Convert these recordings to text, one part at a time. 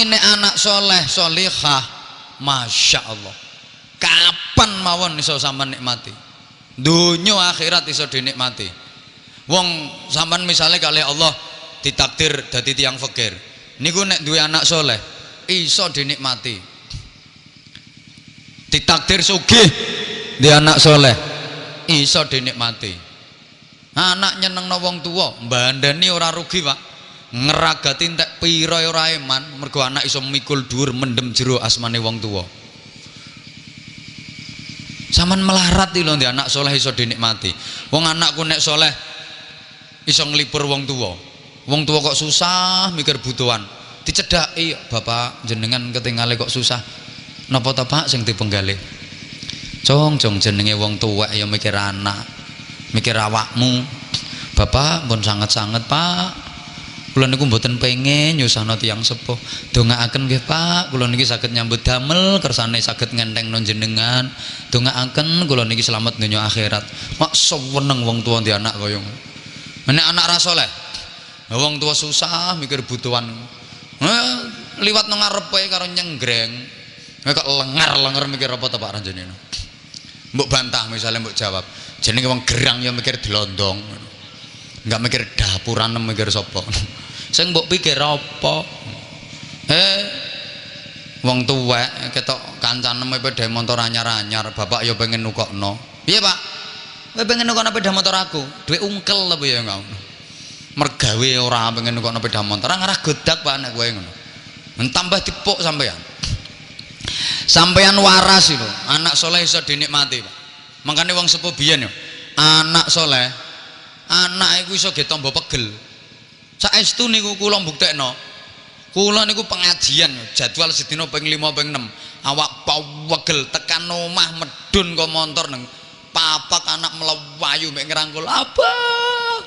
tapi nek anak soleh solihah masya Allah kapan mawon iso sampean nikmati? Dunia akhirat iso dinikmati. Wong sampean misalnya kali Allah ditakdir dadi tiang fakir. Niku nek duwe anak soleh iso dinikmati. Ditakdir sugih di anak soleh iso dinikmati. Anak nyeneng wong tua mbandani ora rugi pak ngeragati entek pira ora eman mergo anak iso mikul dhuwur mendem jero asmane wong tua Saman melarat lho di anak soleh iso dinikmati. Wong anakku nek soleh iso ngelipur wong tua. Wong tua kok susah mikir butuhan. Dicedaki bapak jenengan ketinggalan kok susah. Napa ta Pak sing dipenggalih? Cong cong jenenge wong tua ya mikir anak, mikir awakmu. Bapak pun sangat-sangat Pak. Kula niku mboten pengen nyusahno tiyang sepuh. Dongaaken nggih Pak, kula niki saged nyambut damel kersane saged ngenteng jenengan. Dongaaken kula niki selamat donya akhirat. Mak seneng wong tua di anak kaya Nek anak ra saleh. Wong tua susah mikir butuhan. Eh, liwat nang ngarepe karo nyenggreng. Kok lengar-lengar mikir apa ta Pak Ranjenino. Mbok bantah misalnya mbok jawab. Jenenge wong gerang ya mikir delondong. Enggak mikir dapuran mikir sapa. Sing mbok pikir apa? Eh wong tuwek ketok kancane sepeda motor anyar-anyar, bapak ya pengen nukokno. Piye, Pak? Kowe pengen nukokno sepeda motor aku? Duwe ungkel apa ya ngono. Mergawe ora pengen nukokno sepeda motor, ngarah godak Pak anak kowe ngono. Tambah dipuk sampean. Sampean waras lho, anak soleh iso dinikmati, Pak. Makanya wong sepuh yo, anak soleh anak iku iso ge pegel saestu niku kula mbuktekno. Kula niku pengajian jadwal sedina ping 5 ping 6 awak pawegel tekan omah medun kok montor neng. Papak anak melewayu mek ngerangkul. Apa?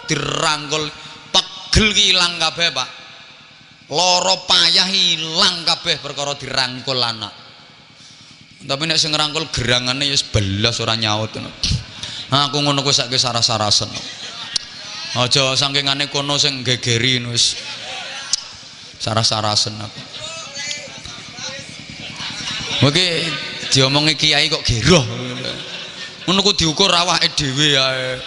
Dirangkul. Pegel ki ilang kabeh Pak. Loro payah ilang kabeh perkara dirangkul anak. Tapi nek sing ngerangkul gerangane ya belas ora nyaut aku ngono kuwi saiki saras-sarasen aja sangkingane kono sing gegeri wis saras-sarasen aku Oke, diomongi kiai kok geroh. Ngono ku diukur awake dhewe ae.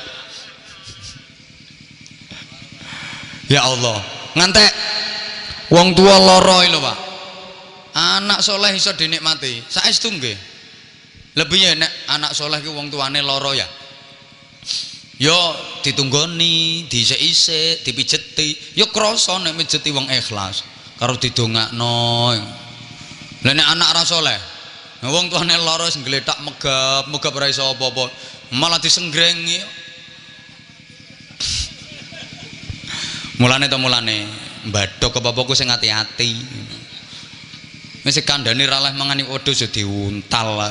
Ya Allah, ngantek wong tua loro lho, Pak. Anak soleh iso dinikmati. Saestu nggih. Lebih ya anak soleh ki wong tuane loro ya yo ditunggoni dhisik-isik dipijeti. Yo krasa nek mijeti wong ikhlas karo didongakno. Lha nek anak ra saleh wong tuane lara sing gletak megap megap ora iso apa-apa malah disenggreng mulane to mulane mbadok apa-apa sing ati-ati. Wis kandhane ra leh mangani wedhus yo diuntal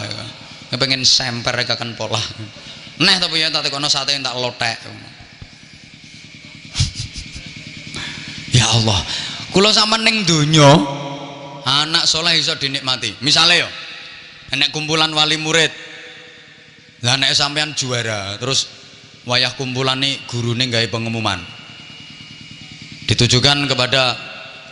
pengen semper pola Neh tapi ya tak tekono sate tak lotek. ya Allah. Kula sampean ning donya anak soleh iso dinikmati. Misale yo enek kumpulan wali murid. Lah nek sampean juara, terus wayah kumpulan nih gurune gawe pengumuman. Ditujukan kepada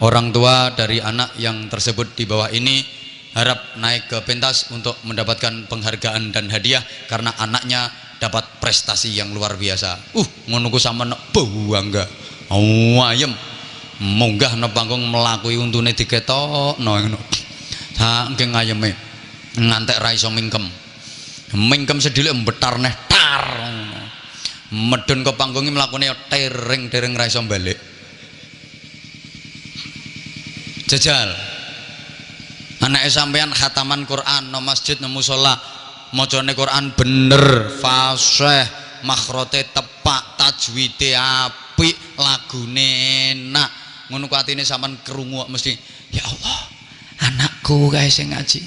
orang tua dari anak yang tersebut di bawah ini harap naik ke pentas untuk mendapatkan penghargaan dan hadiah karena anaknya dapat prestasi yang luar biasa. Uh menunggu sama nek bangga. Oh, ayem. Munggah no panggung melakui untune diketok no saking ayeme ngantek ra iso mingkem. Mingkem sedhile mbetar neh tar. Medun ke panggungnya melakukannya tereng tereng ra balik jajal anak sampean khataman Quran no masjid no musola macane Quran bener fasih makhrote tepak tajwide apik lagune enak. Ngono atine sampean krungu mesti ya Allah anakku guys sing ngaji.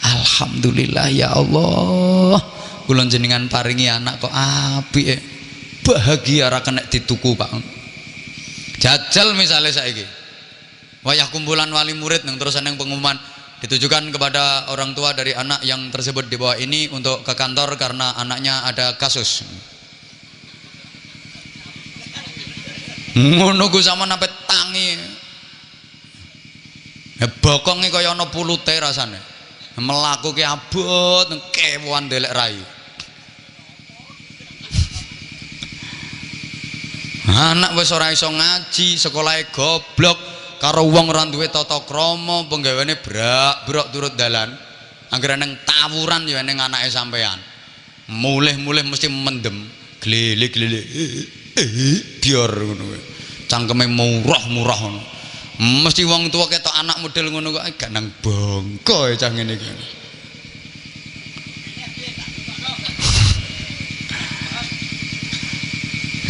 Alhamdulillah ya Allah. Kula jenengan paringi anak kok apik eh. bahagia ra kena dituku Pak. Jajal misalnya saiki. Wayah kumpulan wali murid yang terus yang pengumuman ditujukan kepada orang tua dari anak yang tersebut di bawah ini untuk ke kantor karena anaknya ada kasus ngono sama sampe tangi Ya bokonge kaya ana pulute rasane. Melaku ki abot kewan delek rai. Anak wis ora iso ngaji, sekolahe goblok, karo wong ora duwe tata krama, penggaweane brak-brok turut dalan. Anggere neng tawuran ya ning anake sampean. Mulih-mulih mesti mendem, glele-glele. Biar ngono kuwi. Cangkeme murah-murah ngono. Mesti wong tua ketok anak model ngono kok gak nang bongko cah ngene iki.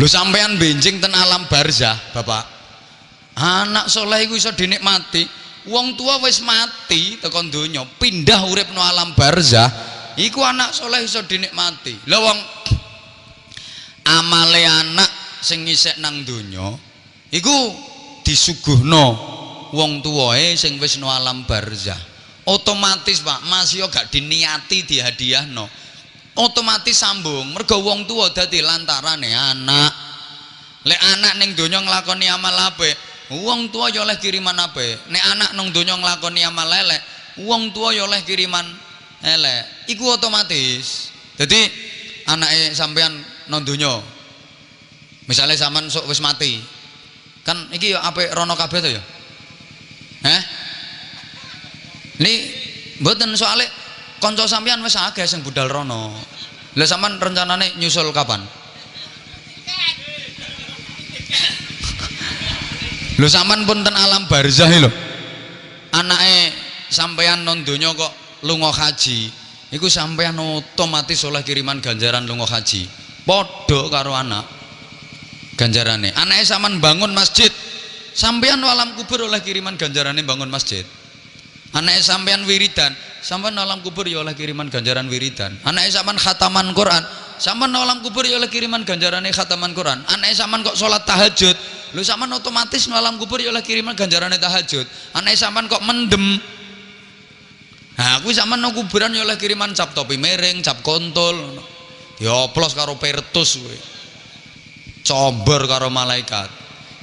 Lho sampean benjing ten alam barzah, Bapak. Anak soleh iku iso dinikmati. Wong tua wis mati tekan donya, pindah urip no alam barzah, iku anak soleh iso dinikmati. Lah wong amale anak sing ngisek nang donya iku disuguhno wong tuwae sing wis no alam barzah. Otomatis Pak, masih gak diniati dihadiahno. otomatis sambung mergo wong tua dadi lantarane anak lek anak ning donya nglakoni amal apik wong tua ya oleh kiriman apik nek anak nang donya nglakoni amal elek wong tua ya oleh kiriman elek iku otomatis jadi anake sampean nang donya misalnya sampean sok wis mati kan iki ya apik rono kabeh to ya Heh? Ini mboten soalnya konco sampean wis akeh sing budal rono. Lah sampean rencanane nyusul kapan? Lho sampean pun ten alam barzah lho. Anake sampean non donya kok lunga haji. Iku sampean otomatis oleh kiriman ganjaran lunga haji. Padha karo anak ganjarane. Anake sampean bangun masjid, sampean alam kubur oleh kiriman ganjarane bangun masjid. Anake sampean wiridan, sampean alam kubur ya oleh kiriman ganjaran wiridan anak sampean khataman Quran sampean alam kubur ya oleh kiriman ganjaran khataman Quran anak sampean kok sholat tahajud lu sampean otomatis alam kubur ya kiriman ganjaran tahajud. Anak sampean kok mendem? Nah aku sampean no kuburan ya kiriman cap topi mereng cap kontol ya plus karo pertus we. cober karo malaikat.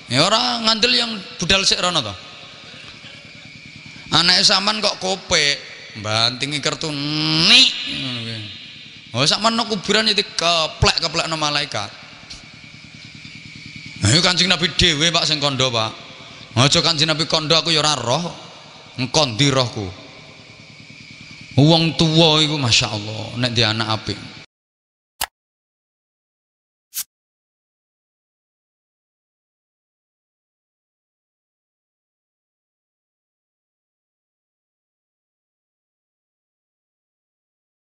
Ya orang ngandel yang budal sik rono to. Anak sampean kok kope bantingi kertu nih oh sama no kuburan itu keplek keplek no malaikat ayo kancing nabi dewe pak sing kondo pak. Ojo kancing nabi kondo aku ya roh ngkondi rohku? Uang tua itu masya Allah nek dia anak api